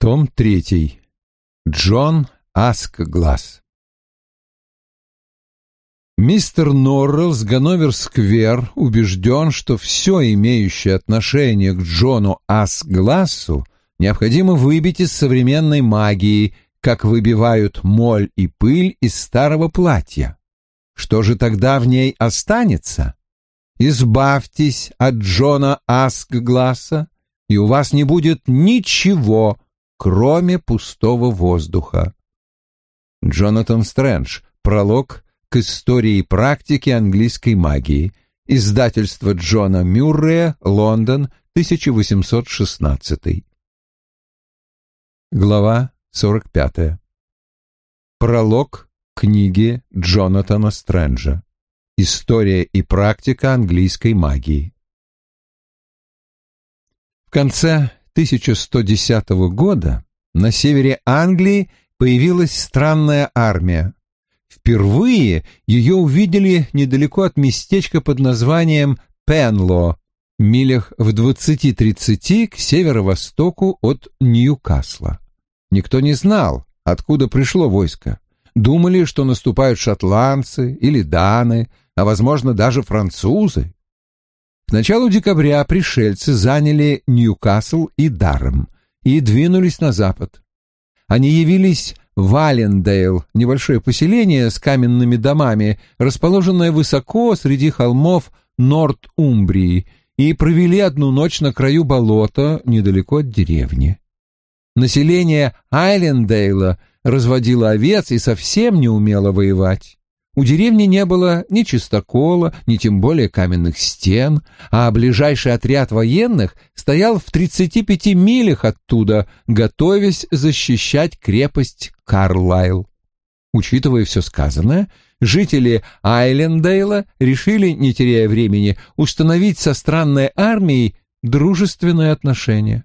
Том третий. Джон Аскглаз. Мистер Норрелл с Ганновер-сквер убежден, что все имеющее отношение к Джону Асглассу необходимо выбить из современной магии, как выбивают моль и пыль из старого платья. Что же тогда в ней останется? Избавьтесь от Джона Аскгласса, и у вас не будет ничего, кроме пустого воздуха. Джонатан Стрэндж. Пролог к истории и практике английской магии. Издательство Джона Мюррея, Лондон, 1816. Глава 45. Пролог книги Джонатана Стрэнджа. История и практика английской магии. В конце 1110 года на севере Англии появилась странная армия. Впервые ее увидели недалеко от местечка под названием Пенло, милях в 20-30 к северо-востоку от Ньюкасла. Никто не знал, откуда пришло войско. Думали, что наступают шотландцы или даны, а, возможно, даже французы. К началу декабря пришельцы заняли Ньюкасл и Даррем и двинулись на запад. Они явились в Аллендейл, небольшое поселение с каменными домами, расположенное высоко среди холмов Норт-Умбрии, и провели одну ночь на краю болота недалеко от деревни. Население Айлендейла разводило овец и совсем не умело воевать. У деревни не было ни чистокола, ни тем более каменных стен, а ближайший отряд военных стоял в 35 милях оттуда, готовясь защищать крепость Карлайл. Учитывая все сказанное, жители Айлендейла решили, не теряя времени, установить со странной армией дружественные отношения.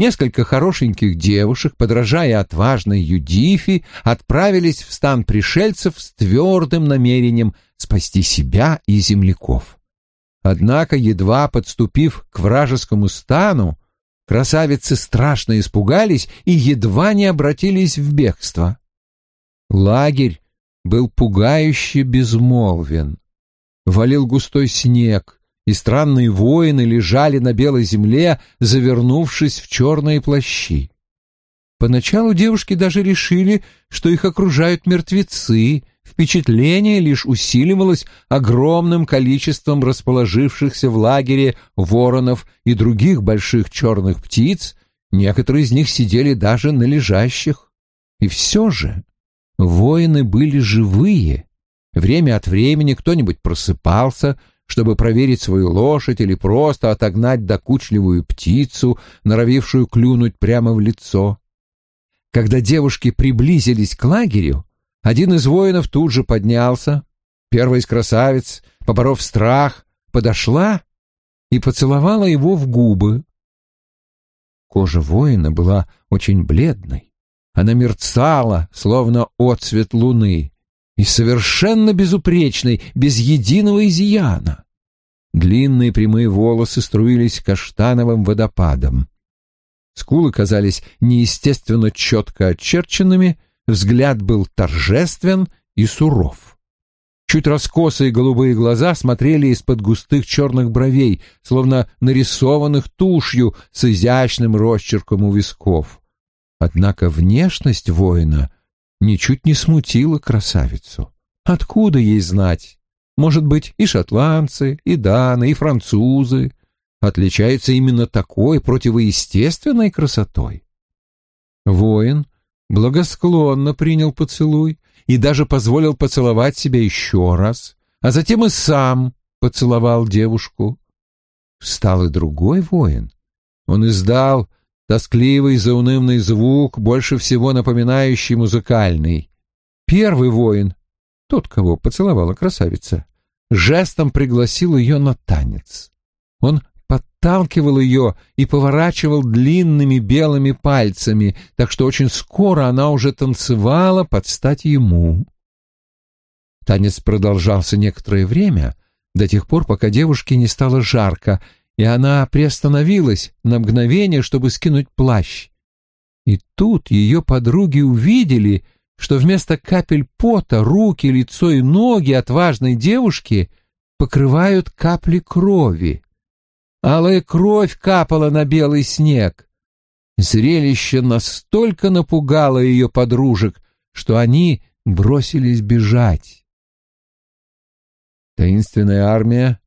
Несколько хорошеньких девушек, подражая отважной Юдифи, отправились в стан пришельцев с твердым намерением спасти себя и земляков. Однако, едва подступив к вражескому стану, красавицы страшно испугались и едва не обратились в бегство. Лагерь был пугающе безмолвен. Валил густой снег, и странные воины лежали на белой земле, завернувшись в черные плащи. Поначалу девушки даже решили, что их окружают мертвецы, впечатление лишь усиливалось огромным количеством расположившихся в лагере воронов и других больших черных птиц, некоторые из них сидели даже на лежащих. И все же воины были живые. Время от времени кто-нибудь просыпался, чтобы проверить свою лошадь или просто отогнать докучливую птицу, норовившую клюнуть прямо в лицо. Когда девушки приблизились к лагерю, один из воинов тут же поднялся. Первая из красавиц, поборов страх, подошла и поцеловала его в губы. Кожа воина была очень бледной. Она мерцала, словно отцвет луны и совершенно безупречной, без единого изъяна. Длинные прямые волосы струились каштановым водопадом. Скулы казались неестественно четко очерченными, взгляд был торжествен и суров. Чуть раскосые голубые глаза смотрели из-под густых черных бровей, словно нарисованных тушью с изящным росчерком у висков. Однако внешность воина ничуть не смутила красавицу. Откуда ей знать? Может быть, и шотландцы, и даны, и французы отличаются именно такой противоестественной красотой. Воин благосклонно принял поцелуй и даже позволил поцеловать себя еще раз, а затем и сам поцеловал девушку. Встал и другой воин. Он издал тоскливый заунывный звук, больше всего напоминающий музыкальный. Первый воин, тот, кого поцеловала красавица, жестом пригласил ее на танец. Он подталкивал ее и поворачивал длинными белыми пальцами, так что очень скоро она уже танцевала под стать ему. Танец продолжался некоторое время, до тех пор, пока девушке не стало жарко, и она приостановилась на мгновение, чтобы скинуть плащ. И тут ее подруги увидели, что вместо капель пота руки, лицо и ноги отважной девушки покрывают капли крови. Алая кровь капала на белый снег. Зрелище настолько напугало ее подружек, что они бросились бежать. Таинственная армия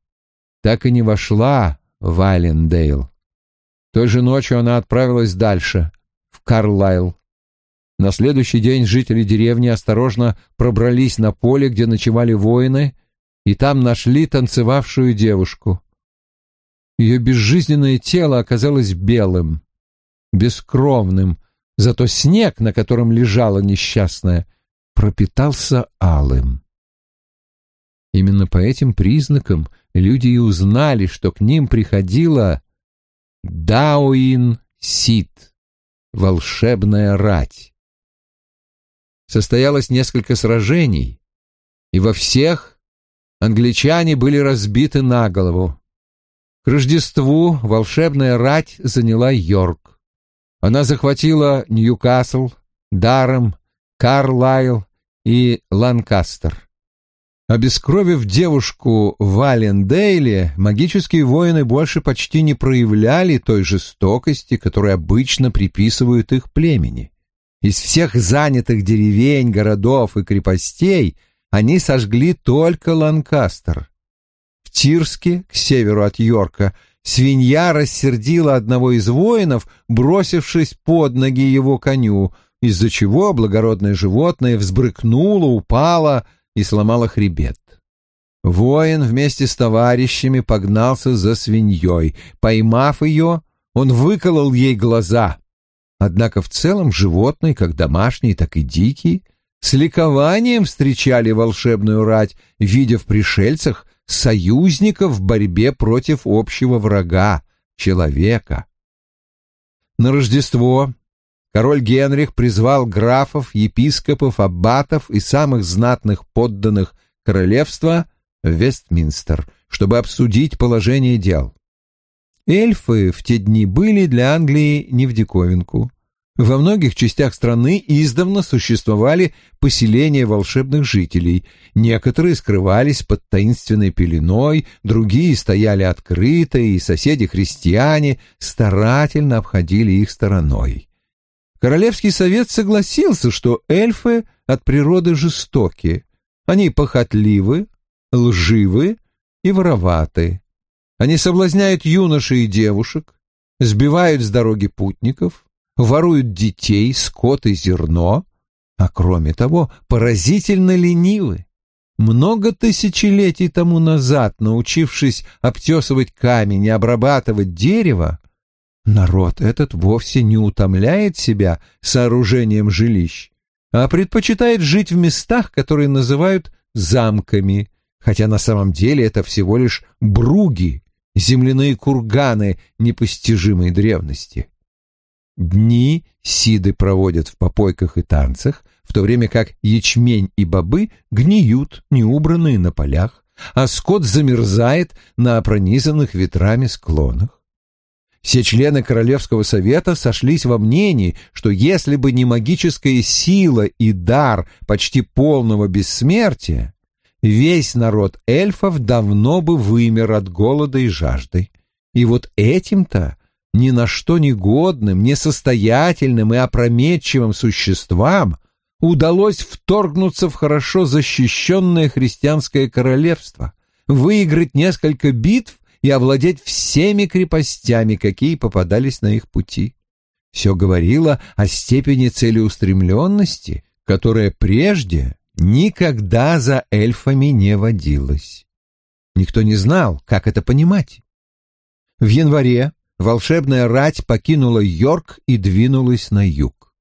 так и не вошла в Айлендейл. Той же ночью она отправилась дальше, в Карлайл. На следующий день жители деревни осторожно пробрались на поле, где ночевали воины, и там нашли танцевавшую девушку. Ее безжизненное тело оказалось белым, бескровным, зато снег, на котором лежала несчастная, пропитался алым. Именно по этим признакам люди и узнали, что к ним приходила Дауин Сит, волшебная рать. Состоялось несколько сражений, и во всех англичане были разбиты на голову. К Рождеству волшебная рать заняла Йорк. Она захватила Ньюкасл, Даром, Карлайл и Ланкастер. Обескровив девушку в Аллендейле, магические воины больше почти не проявляли той жестокости, которую обычно приписывают их племени. Из всех занятых деревень, городов и крепостей они сожгли только Ланкастер. Тирске, к северу от Йорка, свинья рассердила одного из воинов, бросившись под ноги его коню, из-за чего благородное животное взбрыкнуло, упало и сломало хребет. Воин вместе с товарищами погнался за свиньей. Поймав ее, он выколол ей глаза. Однако в целом животные, как домашние, так и дикие, с ликованием встречали волшебную рать, видя в пришельцах союзников в борьбе против общего врага — человека. На Рождество король Генрих призвал графов, епископов, аббатов и самых знатных подданных королевства в Вестминстер, чтобы обсудить положение дел. Эльфы в те дни были для Англии не в диковинку. Во многих частях страны издавна существовали поселения волшебных жителей. Некоторые скрывались под таинственной пеленой, другие стояли открыто, и соседи-христиане старательно обходили их стороной. Королевский совет согласился, что эльфы от природы жестоки. Они похотливы, лживы и вороваты. Они соблазняют юношей и девушек, сбивают с дороги путников, воруют детей, скот и зерно, а кроме того поразительно ленивы. Много тысячелетий тому назад, научившись обтесывать камень и обрабатывать дерево, народ этот вовсе не утомляет себя сооружением жилищ, а предпочитает жить в местах, которые называют замками, хотя на самом деле это всего лишь бруги, земляные курганы непостижимой древности. Дни сиды проводят в попойках и танцах, в то время как ячмень и бобы гниют, неубранные на полях, а скот замерзает на пронизанных ветрами склонах. Все члены Королевского совета сошлись во мнении, что если бы не магическая сила и дар почти полного бессмертия, весь народ эльфов давно бы вымер от голода и жажды. И вот этим-то ни на что негодным, несостоятельным и опрометчивым существам удалось вторгнуться в хорошо защищенное христианское королевство, выиграть несколько битв и овладеть всеми крепостями, какие попадались на их пути. Все говорило о степени целеустремленности, которая прежде никогда за эльфами не водилась. Никто не знал, как это понимать. В январе волшебная рать покинула Йорк и двинулась на юг.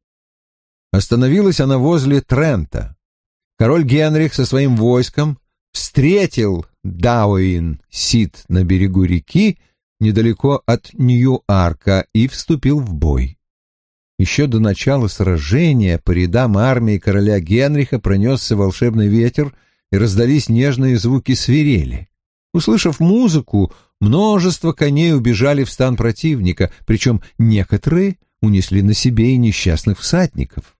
Остановилась она возле Трента. Король Генрих со своим войском встретил Дауин Сид на берегу реки недалеко от Нью-Арка и вступил в бой. Еще до начала сражения по рядам армии короля Генриха пронесся волшебный ветер и раздались нежные звуки свирели. Услышав музыку, множество коней убежали в стан противника, причем некоторые унесли на себе и несчастных всадников.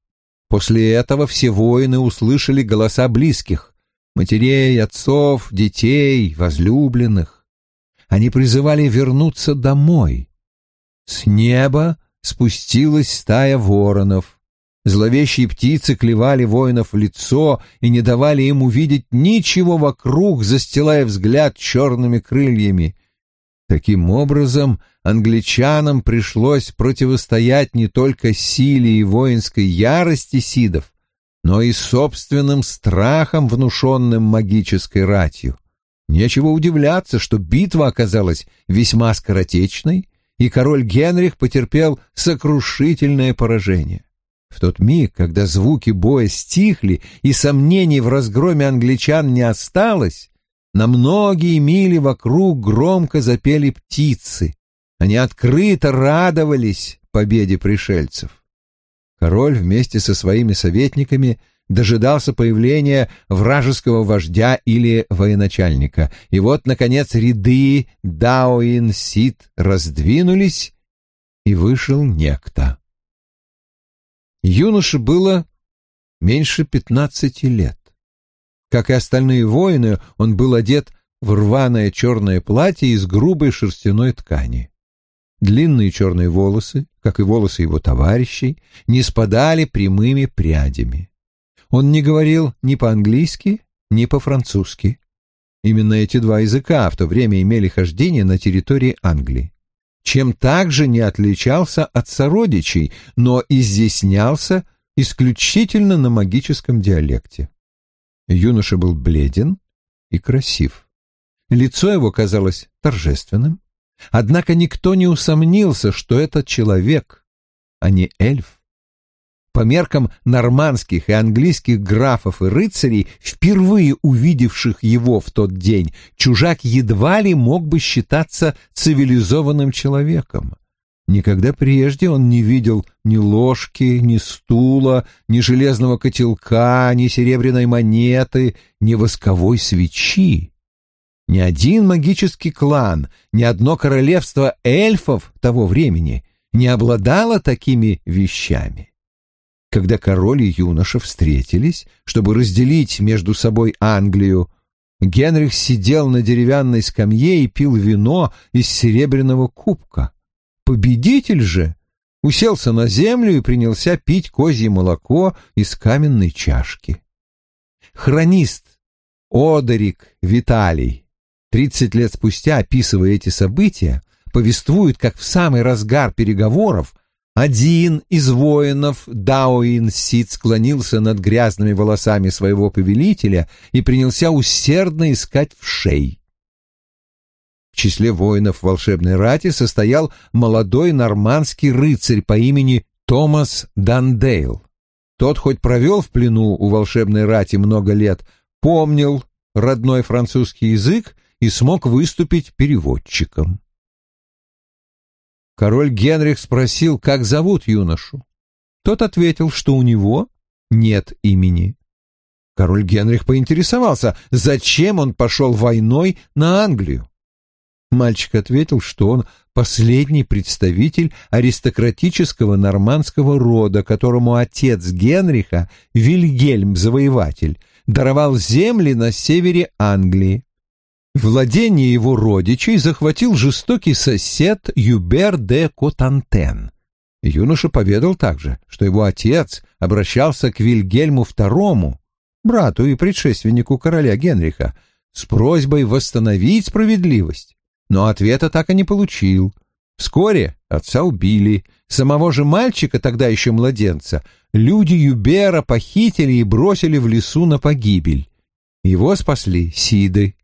После этого все воины услышали голоса близких — матерей, отцов, детей, возлюбленных. Они призывали вернуться домой. С неба спустилась стая воронов. Зловещие птицы клевали воинов в лицо и не давали им увидеть ничего вокруг, застилая взгляд черными крыльями. Таким образом, англичанам пришлось противостоять не только силе и воинской ярости сидов, но и собственным страхом, внушенным магической ратью. Нечего удивляться, что битва оказалась весьма скоротечной, и король Генрих потерпел сокрушительное поражение. В тот миг, когда звуки боя стихли и сомнений в разгроме англичан не осталось, на многие мили вокруг громко запели птицы. Они открыто радовались победе пришельцев. Король вместе со своими советниками дожидался появления вражеского вождя или военачальника. И вот, наконец, ряды Даоин-Сид раздвинулись, и вышел некто. Юноше было меньше пятнадцати лет. Как и остальные воины, он был одет в рваное черное платье из грубой шерстяной ткани. Длинные черные волосы, как и волосы его товарищей, не спадали прямыми прядями. Он не говорил ни по-английски, ни по-французски. Именно эти два языка в то время имели хождение на территории Англии чем также не отличался от сородичей, но изъяснялся исключительно на магическом диалекте. Юноша был бледен и красив. Лицо его казалось торжественным, однако никто не усомнился, что это человек, а не эльф. По меркам нормандских и английских графов и рыцарей, впервые увидевших его в тот день, чужак едва ли мог бы считаться цивилизованным человеком. Никогда прежде он не видел ни ложки, ни стула, ни железного котелка, ни серебряной монеты, ни восковой свечи. Ни один магический клан, ни одно королевство эльфов того времени не обладало такими вещами. Когда король и юноша встретились, чтобы разделить между собой Англию, Генрих сидел на деревянной скамье и пил вино из серебряного кубка. Победитель же уселся на землю и принялся пить козье молоко из каменной чашки. Хронист Одерик Виталий, тридцать лет спустя, описывая эти события, повествует, как в самый разгар переговоров один из воинов Даоин Сид склонился над грязными волосами своего повелителя и принялся усердно искать в шей. В числе воинов волшебной рати состоял молодой нормандский рыцарь по имени Томас Дандейл. Тот хоть провел в плену у волшебной рати много лет, помнил родной французский язык и смог выступить переводчиком. Король Генрих спросил, как зовут юношу. Тот ответил, что у него нет имени. Король Генрих поинтересовался, зачем он пошел войной на Англию. Мальчик ответил, что он последний представитель аристократического нормандского рода, которому отец Генриха, Вильгельм Завоеватель, даровал земли на севере Англии. Владение его родичей захватил жестокий сосед Юбер де Котантен. Юноша поведал также, что его отец обращался к Вильгельму II, брату и предшественнику короля Генриха, с просьбой восстановить справедливость, но ответа так и не получил. Вскоре отца убили, самого же мальчика, тогда еще младенца, люди Юбера похитили и бросили в лесу на погибель. Его спасли Сиды,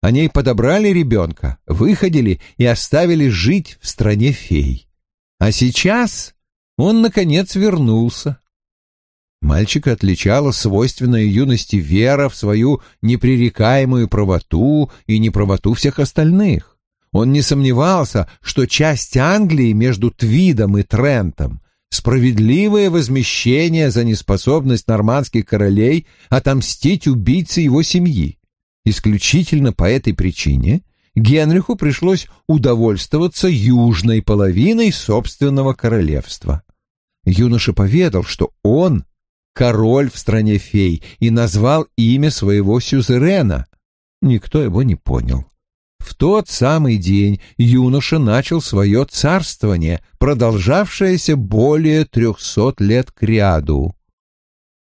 они подобрали ребенка, выходили и оставили жить в стране фей. А сейчас он, наконец, вернулся. Мальчика отличала свойственная юности вера в свою непререкаемую правоту и неправоту всех остальных. Он не сомневался, что часть Англии между Твидом и Трентом — справедливое возмещение за неспособность нормандских королей отомстить убийце его семьи. Исключительно по этой причине Генриху пришлось удовольствоваться южной половиной собственного королевства. Юноша поведал, что он король в стране фей и назвал имя своего сюзерена. Никто его не понял. В тот самый день юноша начал свое царствование, продолжавшееся более трехсот лет кряду.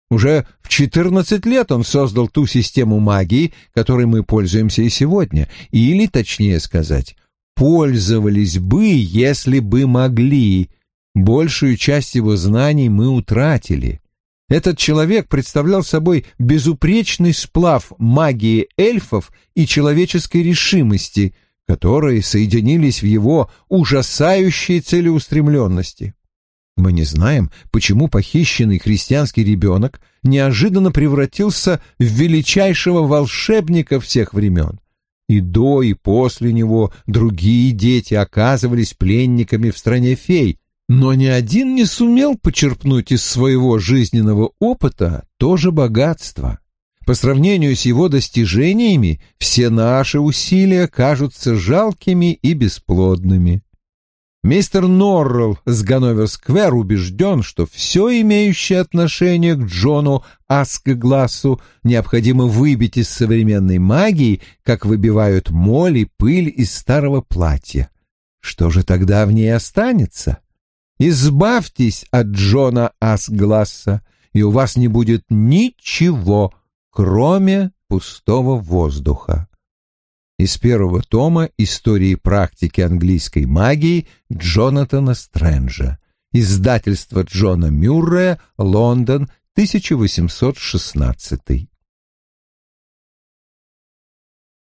Уже в четырнадцать лет он создал ту систему магии, которой мы пользуемся и сегодня, или, точнее сказать, пользовались бы, если бы могли. Большую часть его знаний мы утратили. Этот человек представлял собой безупречный сплав магии эльфов и человеческой решимости, которые соединились в его ужасающей целеустремленности. Мы не знаем, почему похищенный христианский ребенок неожиданно превратился в величайшего волшебника всех времен. И до, и после него другие дети оказывались пленниками в стране фей, но ни один не сумел почерпнуть из своего жизненного опыта то же богатство. По сравнению с его достижениями все наши усилия кажутся жалкими и бесплодными. Мистер Норрелл с Ганновер-сквер убежден, что все имеющее отношение к Джону Аскглассу необходимо выбить из современной магии, как выбивают моль и пыль из старого платья. Что же тогда в ней останется? Избавьтесь от Джона Асгласса, и у вас не будет ничего, кроме пустого воздуха. Из первого тома истории практики английской магии Джонатана Стрэнджа. Издательство Джона Мюррея, Лондон, 1816.